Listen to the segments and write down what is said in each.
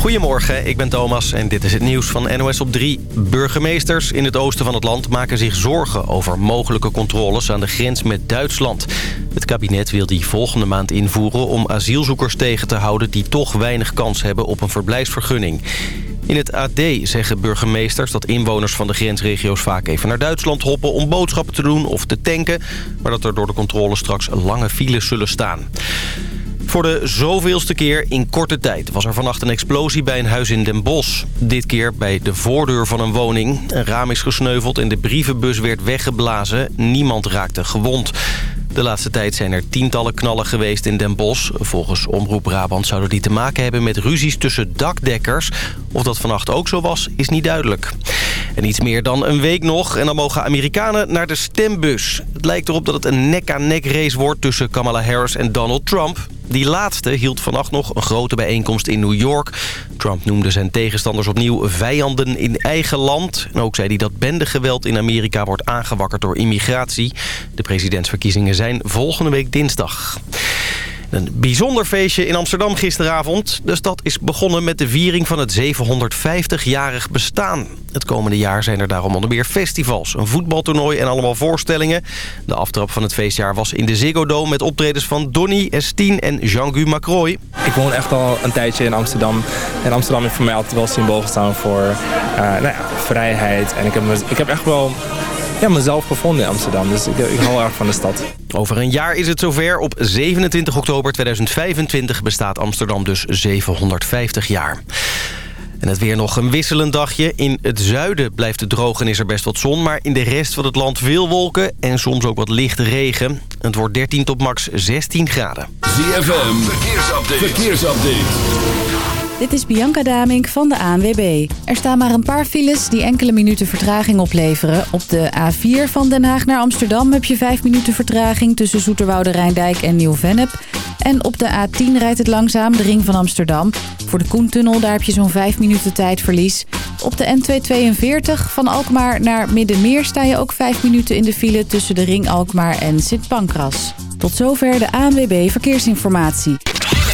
Goedemorgen, ik ben Thomas en dit is het nieuws van NOS op 3. Burgemeesters in het oosten van het land maken zich zorgen over mogelijke controles aan de grens met Duitsland. Het kabinet wil die volgende maand invoeren om asielzoekers tegen te houden die toch weinig kans hebben op een verblijfsvergunning. In het AD zeggen burgemeesters dat inwoners van de grensregio's vaak even naar Duitsland hoppen om boodschappen te doen of te tanken, maar dat er door de controle straks lange files zullen staan. Voor de zoveelste keer in korte tijd was er vannacht een explosie bij een huis in Den Bosch. Dit keer bij de voordeur van een woning. Een raam is gesneuveld en de brievenbus werd weggeblazen. Niemand raakte gewond. De laatste tijd zijn er tientallen knallen geweest in Den Bosch. Volgens Omroep Brabant zouden die te maken hebben met ruzies tussen dakdekkers. Of dat vannacht ook zo was, is niet duidelijk. En iets meer dan een week nog en dan mogen Amerikanen naar de stembus. Het lijkt erop dat het een nek-aan-nek race wordt tussen Kamala Harris en Donald Trump. Die laatste hield vannacht nog een grote bijeenkomst in New York. Trump noemde zijn tegenstanders opnieuw vijanden in eigen land. En ook zei hij dat bendegeweld in Amerika wordt aangewakkerd door immigratie. De presidentsverkiezingen zijn volgende week dinsdag. Een bijzonder feestje in Amsterdam gisteravond. De stad is begonnen met de viering van het 750-jarig bestaan. Het komende jaar zijn er daarom onder meer festivals, een voetbaltoernooi en allemaal voorstellingen. De aftrap van het feestjaar was in de Ziggo Dome met optredens van Donny, Estine en Jean-Guy Macroy. Ik woon echt al een tijdje in Amsterdam. En Amsterdam heeft voor mij altijd wel symbool gestaan voor uh, nou vrijheid. En ik heb, ik heb echt wel ja, mezelf gevonden in Amsterdam. Dus ik, ik hou erg van de stad. Over een jaar is het zover. Op 27 oktober 2025 bestaat Amsterdam dus 750 jaar. En het weer nog een wisselend dagje. In het zuiden blijft het droog en is er best wat zon. Maar in de rest van het land veel wolken en soms ook wat lichte regen. Het wordt 13 tot max 16 graden. ZFM, verkeersupdate. verkeersupdate. Dit is Bianca Damink van de ANWB. Er staan maar een paar files die enkele minuten vertraging opleveren. Op de A4 van Den Haag naar Amsterdam heb je 5 minuten vertraging... tussen Zoeterwoude Rijndijk en Nieuw-Vennep. En op de A10 rijdt het langzaam, de ring van Amsterdam. Voor de Koentunnel daar heb je zo'n 5 minuten tijdverlies. Op de N242 van Alkmaar naar Middenmeer sta je ook 5 minuten in de file... tussen de ring Alkmaar en Sint Pancras. Tot zover de ANWB Verkeersinformatie.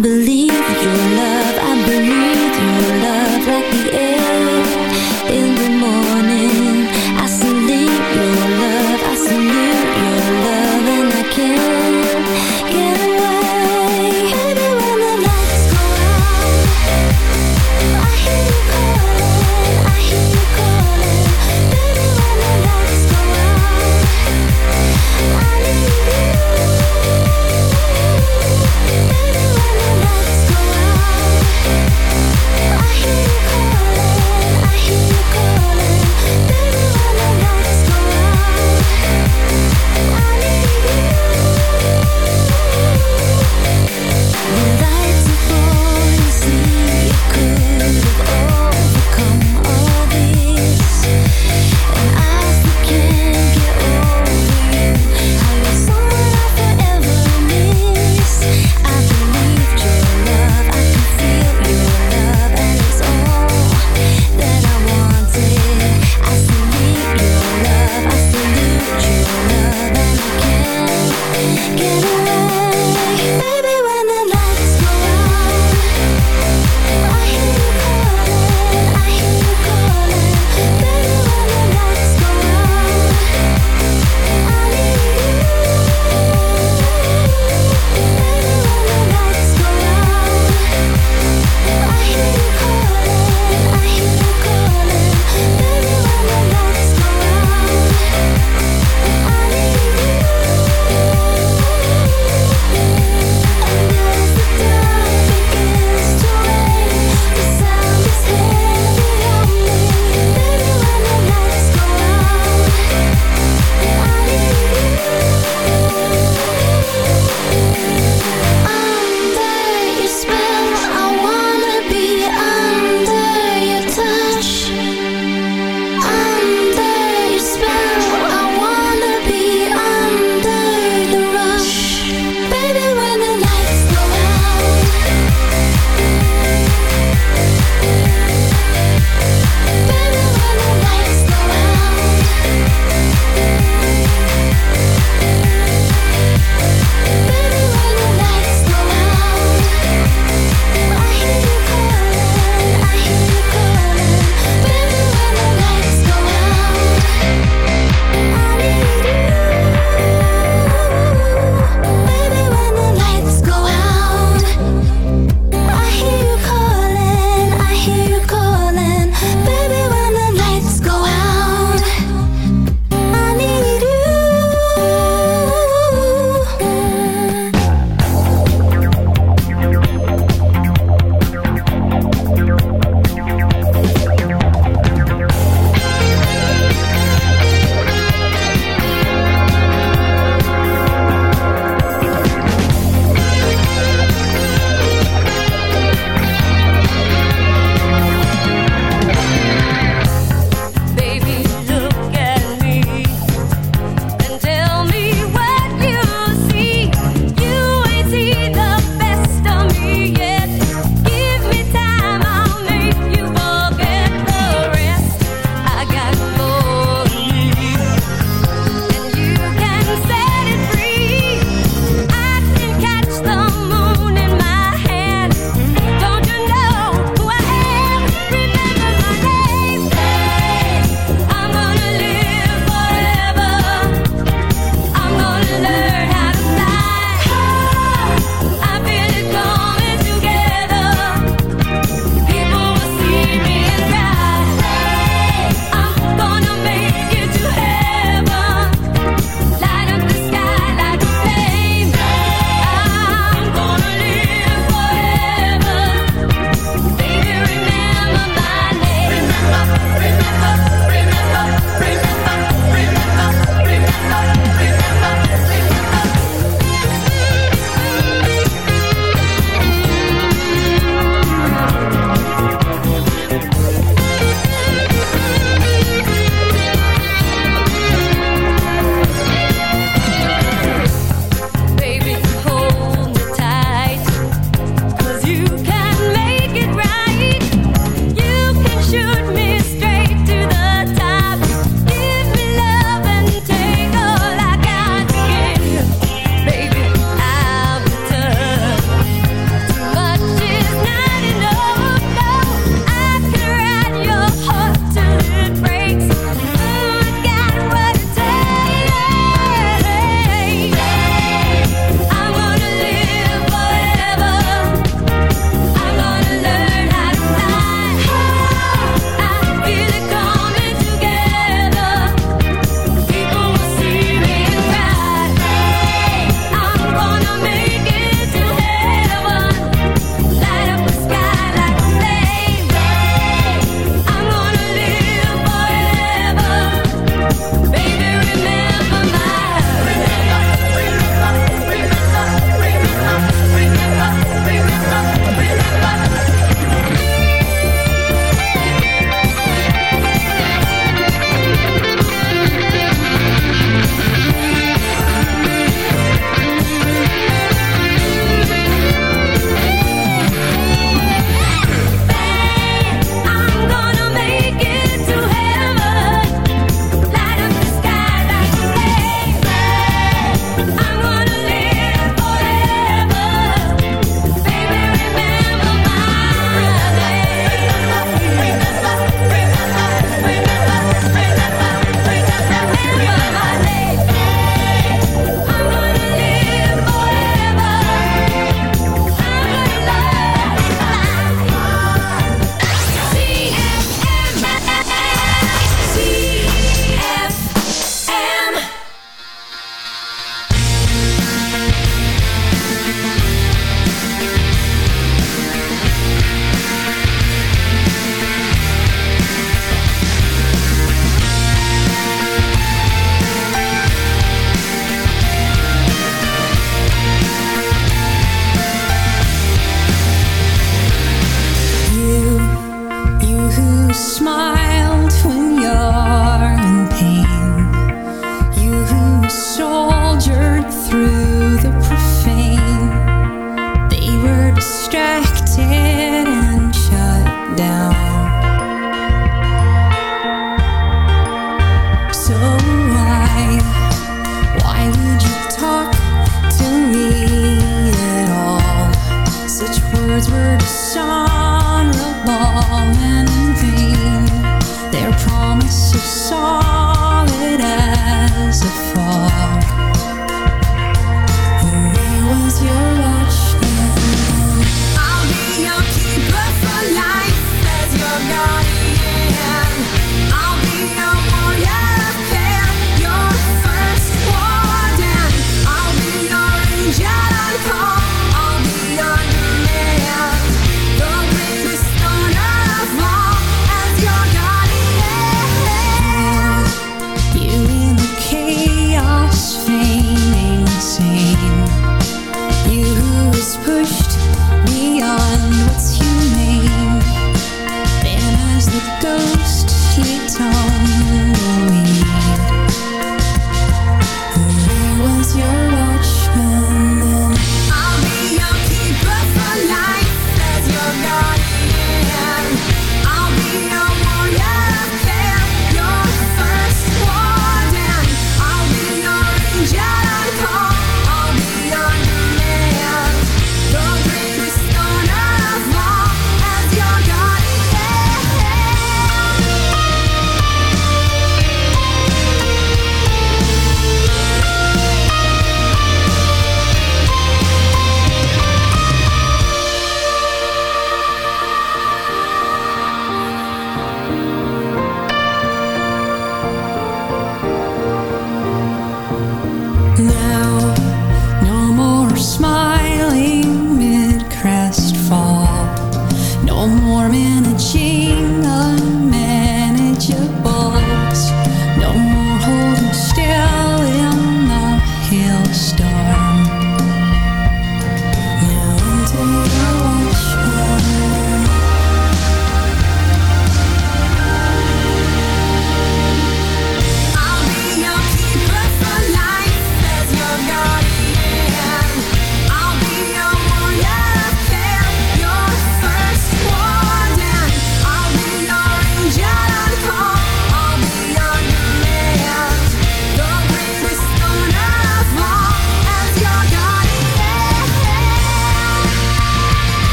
Believe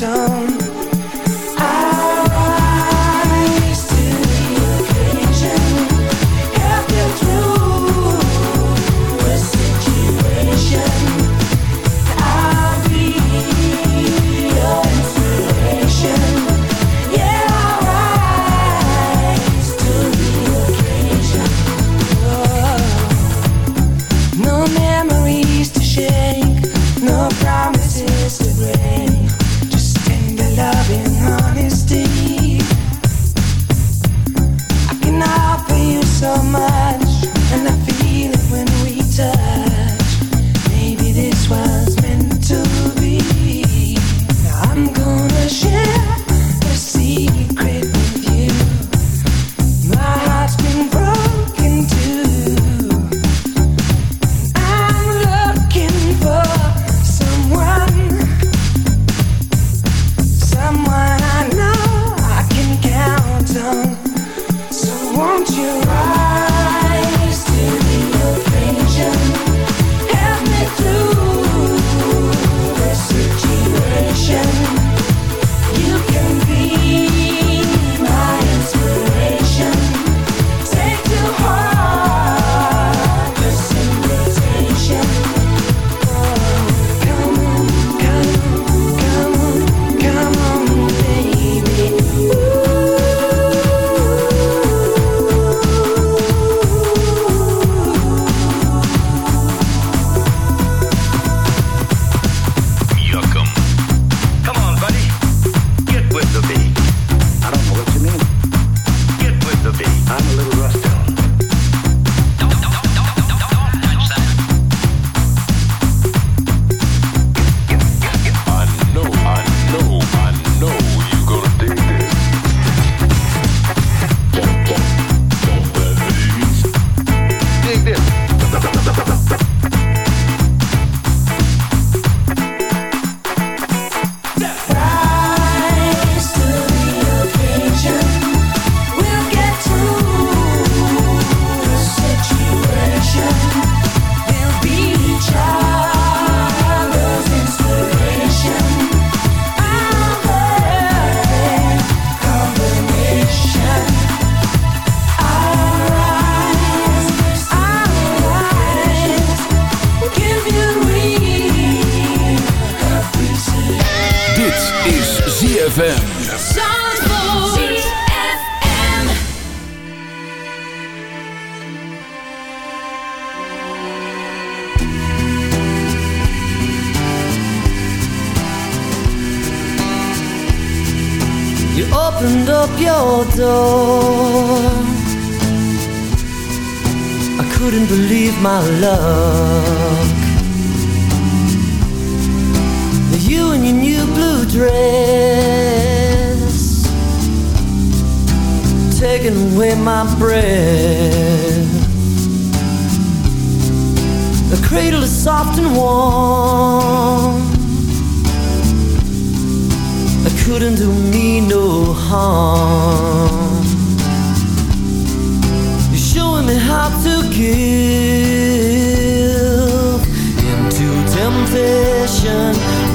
down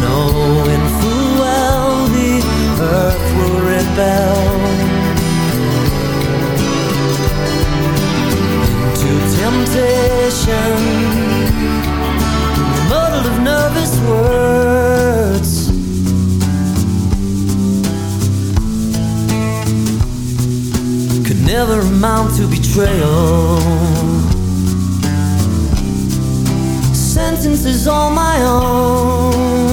knowing full well the earth will rebel. Into temptation, muddled of nervous words. Could never amount to betrayal. sentences on my own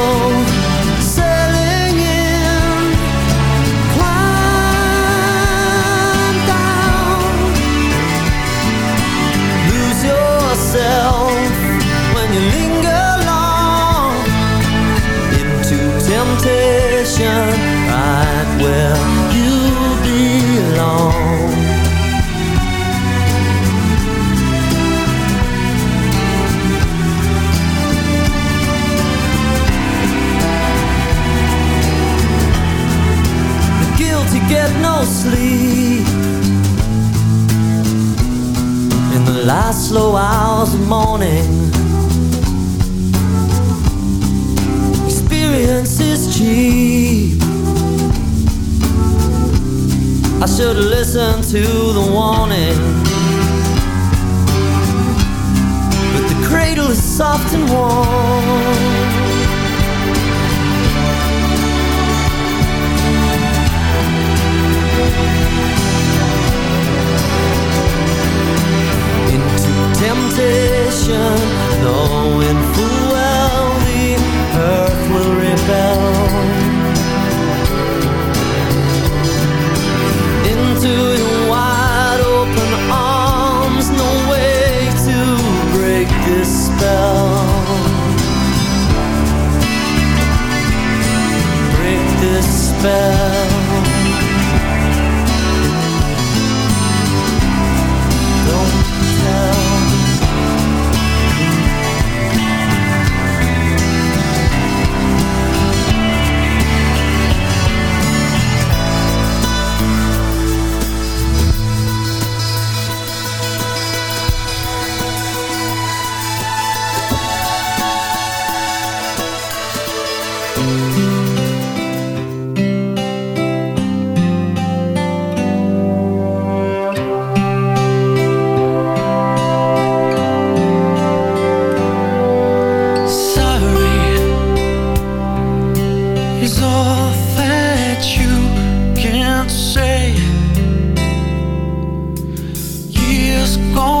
where you belong. The guilty get no sleep in the last slow hours of morning should listen to the warning. But the cradle is soft and warm. Into temptation Knowing full well the earth will rebel. Spell. Break this spell. just gone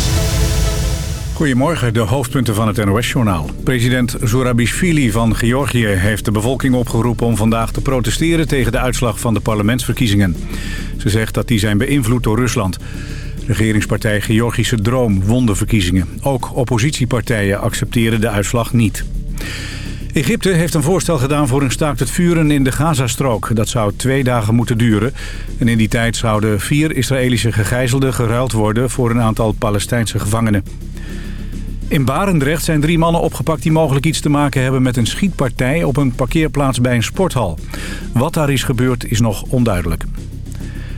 Goedemorgen, de hoofdpunten van het NOS-journaal. President Zurabishvili van Georgië heeft de bevolking opgeroepen om vandaag te protesteren tegen de uitslag van de parlementsverkiezingen. Ze zegt dat die zijn beïnvloed door Rusland. Regeringspartij Georgische Droom won de verkiezingen. Ook oppositiepartijen accepteren de uitslag niet. Egypte heeft een voorstel gedaan voor een staakt het vuren in de Gazastrook. Dat zou twee dagen moeten duren. En in die tijd zouden vier Israëlische gegijzelden geruild worden... voor een aantal Palestijnse gevangenen. In Barendrecht zijn drie mannen opgepakt die mogelijk iets te maken hebben met een schietpartij op een parkeerplaats bij een sporthal. Wat daar is gebeurd is nog onduidelijk.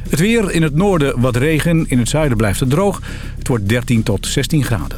Het weer in het noorden wat regen, in het zuiden blijft het droog. Het wordt 13 tot 16 graden.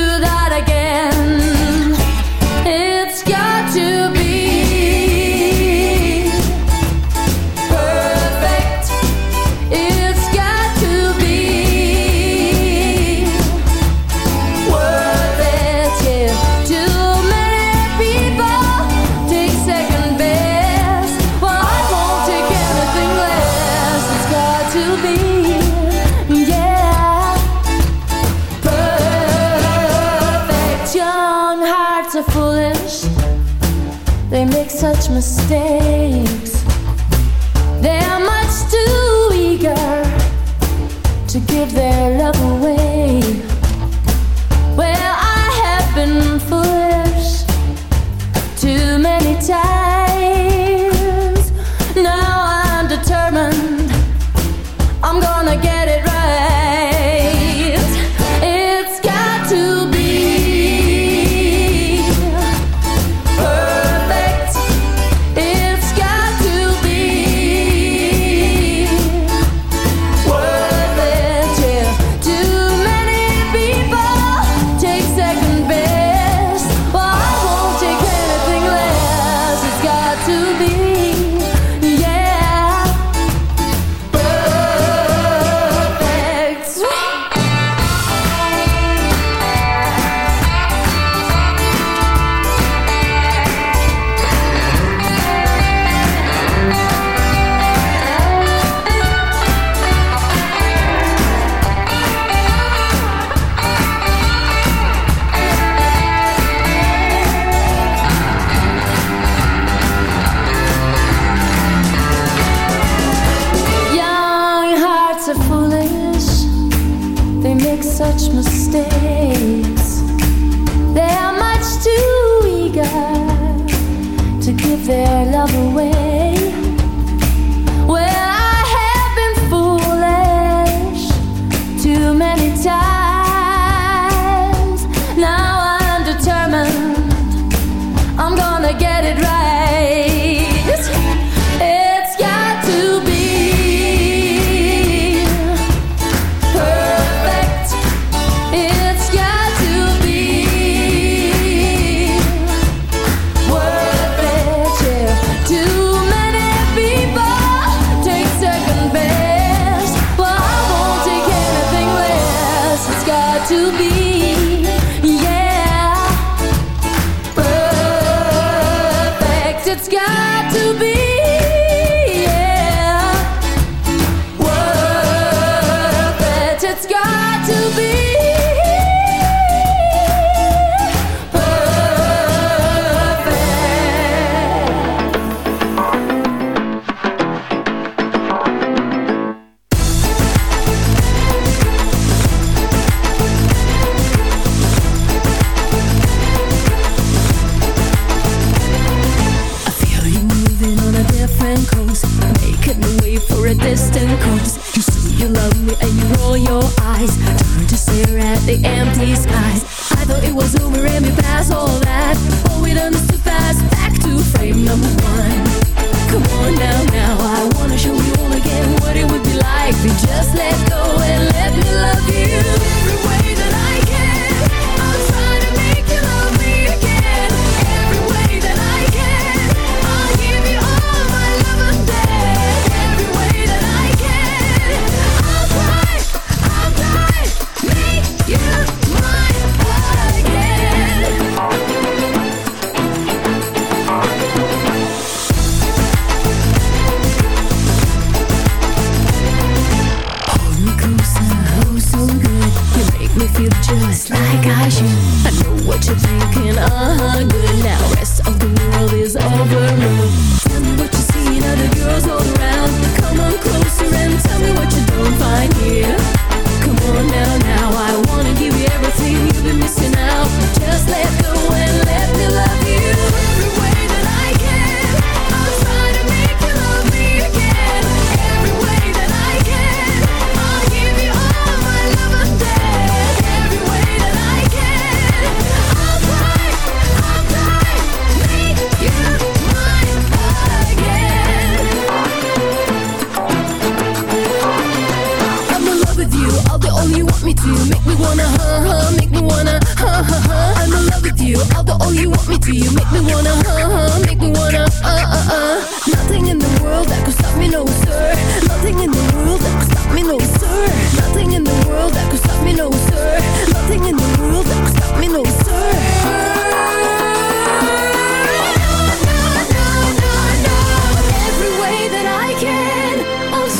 Do you. Make me wanna, huh, huh, make me wanna, uh, uh, uh Nothing in the world that could stop me, no sir. Nothing in the world that could stop me, no sir. Nothing in the world that could stop me, no sir. Nothing in the world that could stop me, no sir.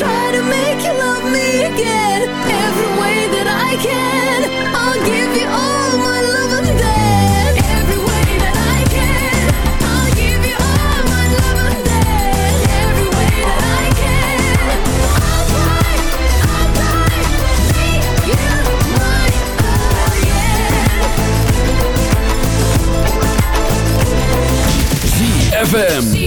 Try to make you love me again. Every way that I can. ZFM.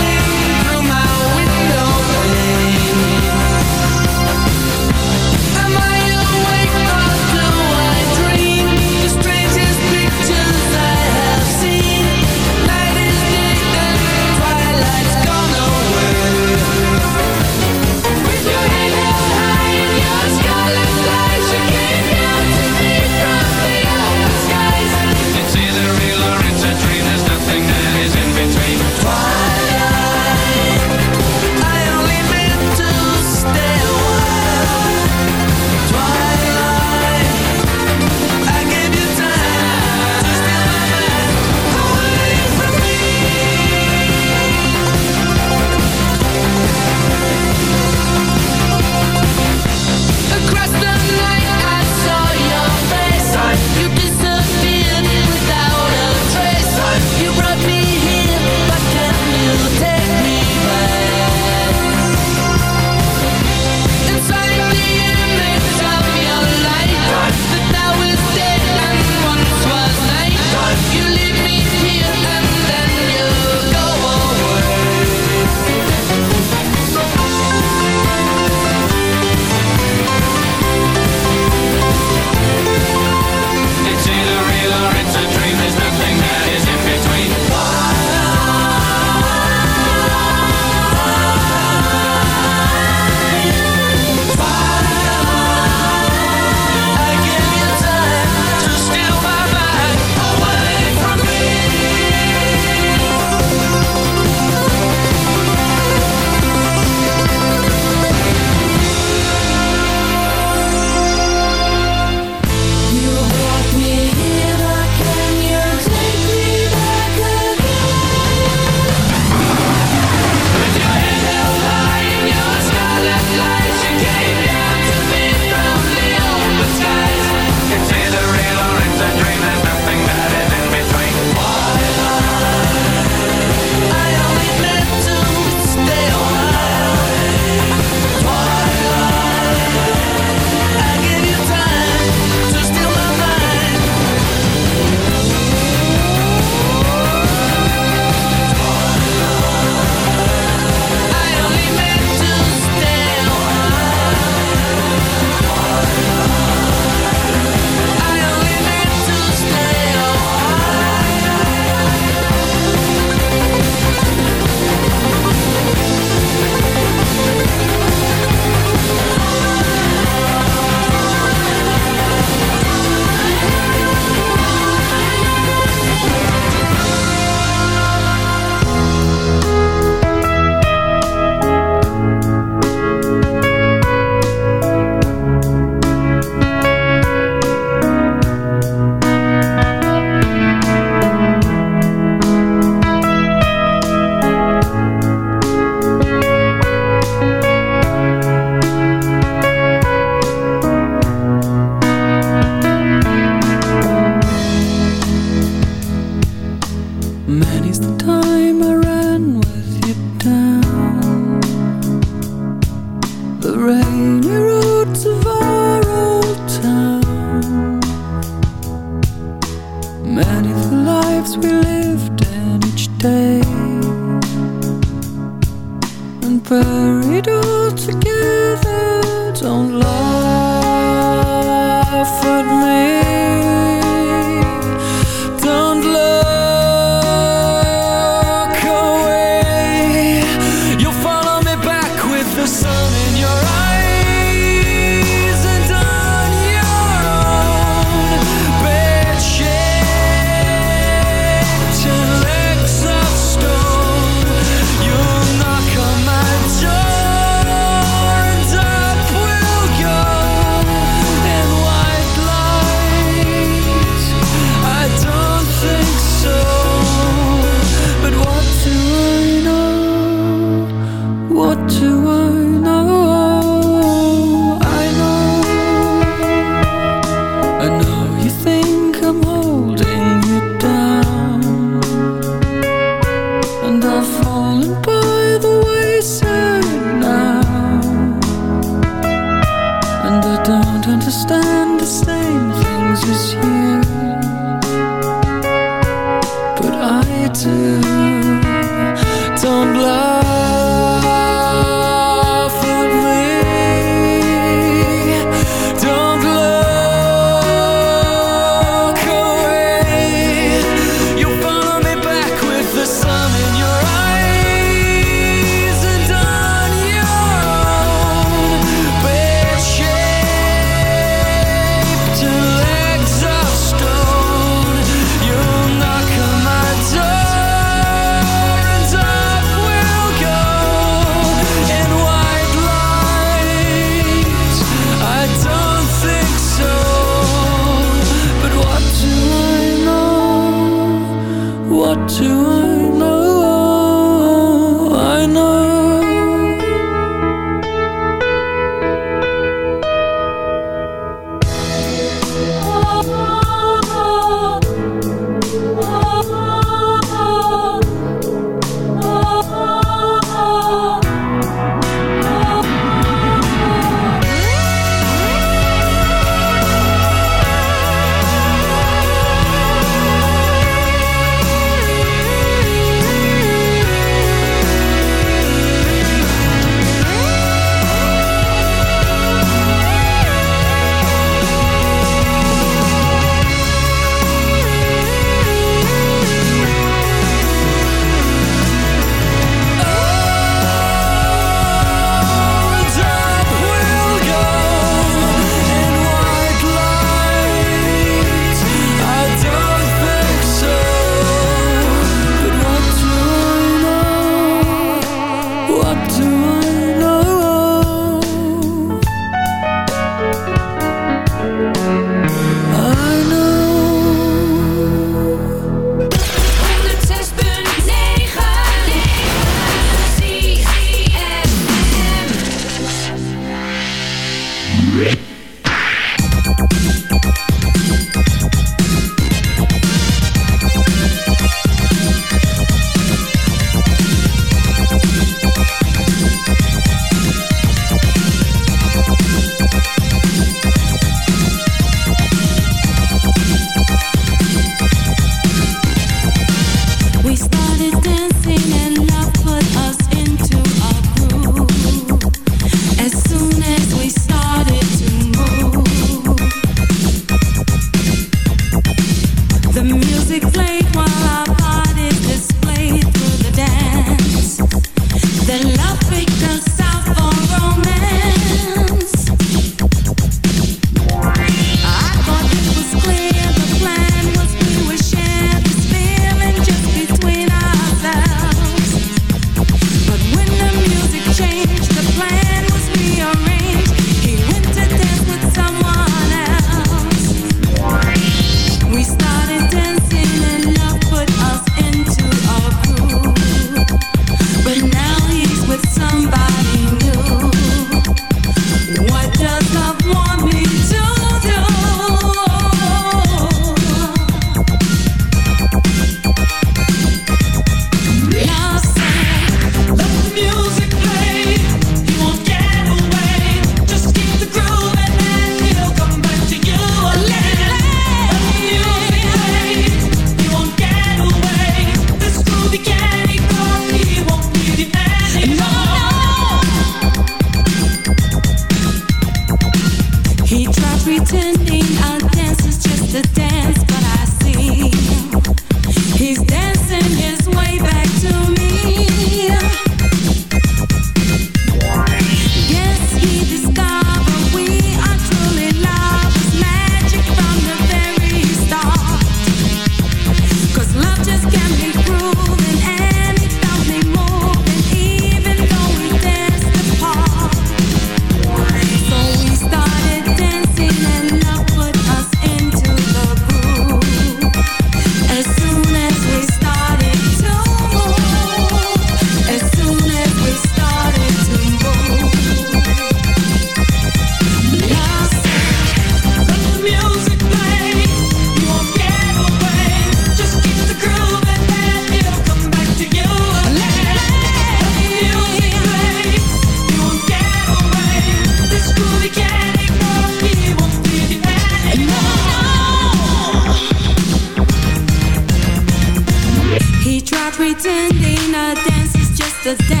Let's dance.